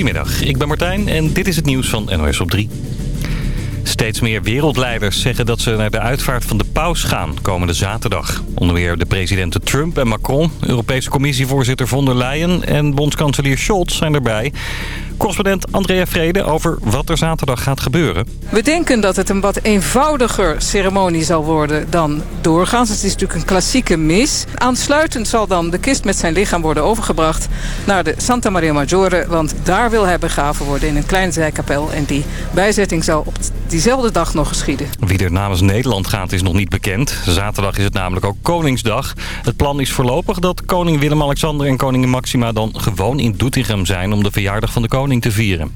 Goedemiddag, ik ben Martijn en dit is het nieuws van NOS op 3. Steeds meer wereldleiders zeggen dat ze naar de uitvaart van de paus gaan komende zaterdag. Onder meer de presidenten Trump en Macron, Europese commissievoorzitter von der Leyen en bondskanselier Scholz zijn erbij. Correspondent Andrea Vrede over wat er zaterdag gaat gebeuren. We denken dat het een wat eenvoudiger ceremonie zal worden dan doorgaans. Het is natuurlijk een klassieke mis. Aansluitend zal dan de kist met zijn lichaam worden overgebracht naar de Santa Maria Maggiore. Want daar wil hij begraven worden in een kleine zijkapel. En die bijzetting zal op diezelfde dag nog geschieden. Wie er namens Nederland gaat is nog niet bekend. Zaterdag is het namelijk ook Koningsdag. Het plan is voorlopig dat koning Willem-Alexander en koningin Maxima dan gewoon in Doetinchem zijn om de verjaardag van de koning te vieren.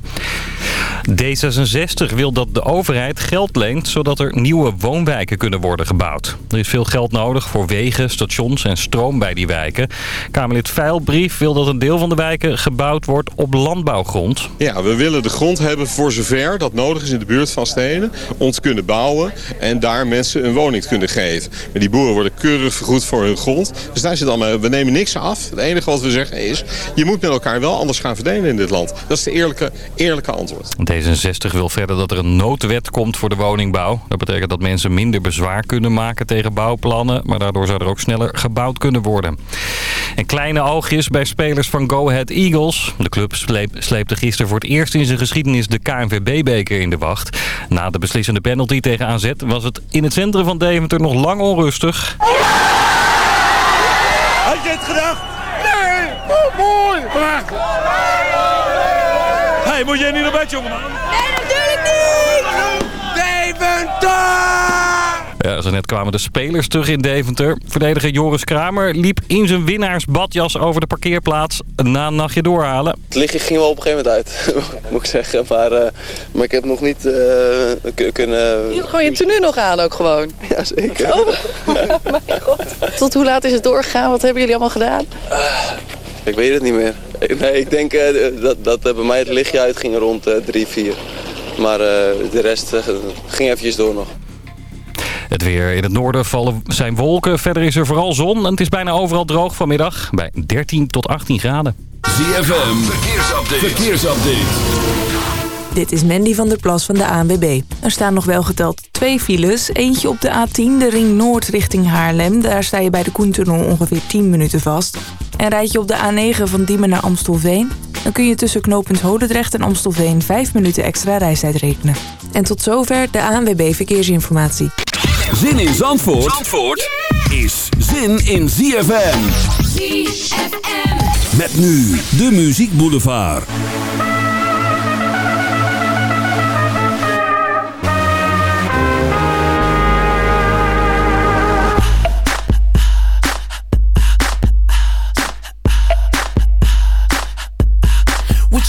D66 wil dat de overheid geld leent zodat er nieuwe woonwijken kunnen worden gebouwd. Er is veel geld nodig voor wegen, stations en stroom bij die wijken. Kamerlid Veilbrief wil dat een deel van de wijken gebouwd wordt op landbouwgrond. Ja, we willen de grond hebben voor zover dat nodig is in de buurt van steden. Ons kunnen bouwen en daar mensen een woning kunnen geven. Maar die boeren worden keurig vergoed voor hun grond. Dus daar zit allemaal, we nemen niks af. Het enige wat we zeggen is, je moet met elkaar wel anders gaan verdelen in dit land. Dat is de eerlijke, eerlijke antwoord. D66 wil verder dat er een noodwet komt voor de woningbouw. Dat betekent dat mensen minder bezwaar kunnen maken tegen bouwplannen... maar daardoor zou er ook sneller gebouwd kunnen worden. En kleine oogjes bij spelers van Go Ahead Eagles. De club sleep, sleepte gisteren voor het eerst in zijn geschiedenis de KNVB-beker in de wacht. Na de beslissende penalty tegen AZ was het in het centrum van Deventer nog lang onrustig. Had je het gedacht? Nee! Oh, mooi! Hey, moet jij niet naar bed, jongeman? Nee, natuurlijk niet! Deventer! Ja, zo net kwamen de spelers terug in Deventer. Verdediger Joris Kramer liep in zijn winnaarsbadjas over de parkeerplaats na een nachtje doorhalen. Het lichtje ging wel op een gegeven moment uit, moet ik zeggen. Maar, uh, maar ik heb nog niet uh, kunnen... Je hebt gewoon je tenue nog aan ook gewoon? Ja, zeker. Oh, mijn god. Tot hoe laat is het doorgegaan? Wat hebben jullie allemaal gedaan? Uh, ik weet het niet meer. Nee, ik denk uh, dat, dat bij mij het lichtje uitging rond uh, 3, 4. Maar uh, de rest ging eventjes door nog. Het weer in het noorden vallen zijn wolken. Verder is er vooral zon en het is bijna overal droog vanmiddag. Bij 13 tot 18 graden. ZFM, verkeersupdate. verkeersupdate. Dit is Mandy van der Plas van de ANWB. Er staan nog wel geteld twee files. Eentje op de A10, de ring noord richting Haarlem. Daar sta je bij de Koentunnel ongeveer 10 minuten vast. En rijd je op de A9 van Diemen naar Amstelveen... dan kun je tussen knooppunt Hodendrecht en Amstelveen 5 minuten extra reistijd rekenen. En tot zover de ANWB Verkeersinformatie. Zin in Zandvoort, Zandvoort is zin in ZFM. ZFM. Met nu de Muziek Boulevard.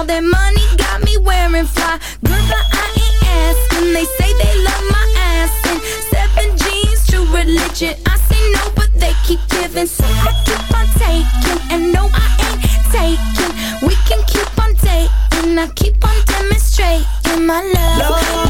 all their money. Got me wearing fly. Girl, but I ain't asking. They say they love my ass. And seven jeans, true religion. I say no, but they keep giving. So I keep on taking. And no, I ain't taking. We can keep on dating. I keep on demonstrating my love. My love,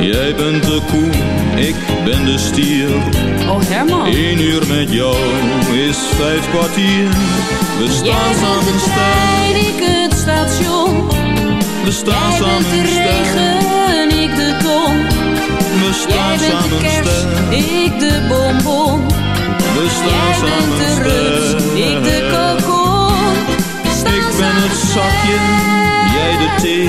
Jij bent de koe, ik ben de stier. Oh Herman. Eén uur met jou is vijf kwartier. We Jij staan bent samen de trein, ik het station. we staan Jij bent samen de sterk. regen, ik de ton. We Jij staan bent de samen kerst, sterk, ik de bonbon. we staan Jij bent samen de rust, ik de kokon. Ik ben het zakje, jij de thee.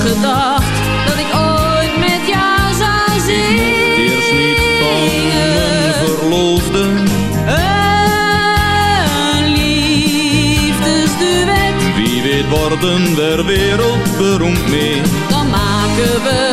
Gedacht dat ik ooit met jou zou zingen. Eerst niet van verloofde. Een liefdesduet, Wie weet worden we wereldberoemd mee. dan maken we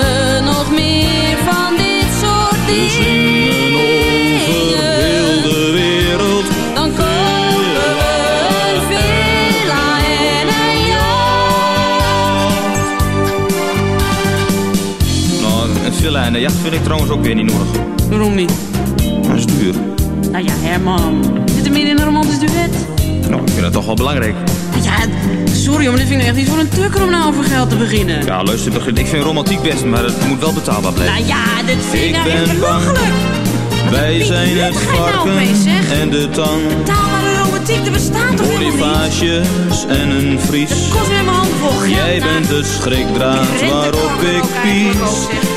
jacht vind ik trouwens ook weer niet nodig. Waarom niet? Dat is duur. Nou ja, Herman. Zit er meer in een romantisch duet? Nou, ik vind dat toch wel belangrijk. Ja, sorry, maar dit vind ik echt niet voor een tukker om nou over geld te beginnen. Ja, luister, begin- ik vind romantiek best, maar het moet wel betaalbaar blijven. Nou ja, dit vind ik, Ik nou echt belachelijk. Wij zijn het nou varken en de tang. Betaalbare romantiek, er bestaat toch helemaal niet? En een vries. Kost weer mijn hand vol. Jij nou. bent de schrikdraad waarop ik pies.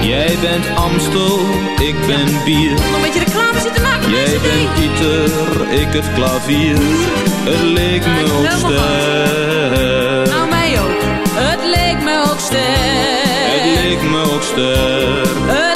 Jij bent Amstel, ik ben bier. Nog een beetje reclame zitten maken Jij bent. Pieter, ik het klavier. Het leek me Ja, ook ster. Nou, mij ook. Het leek me ook sterk. Het leek me ook ster.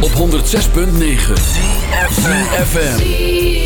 Op 106.9 CFFM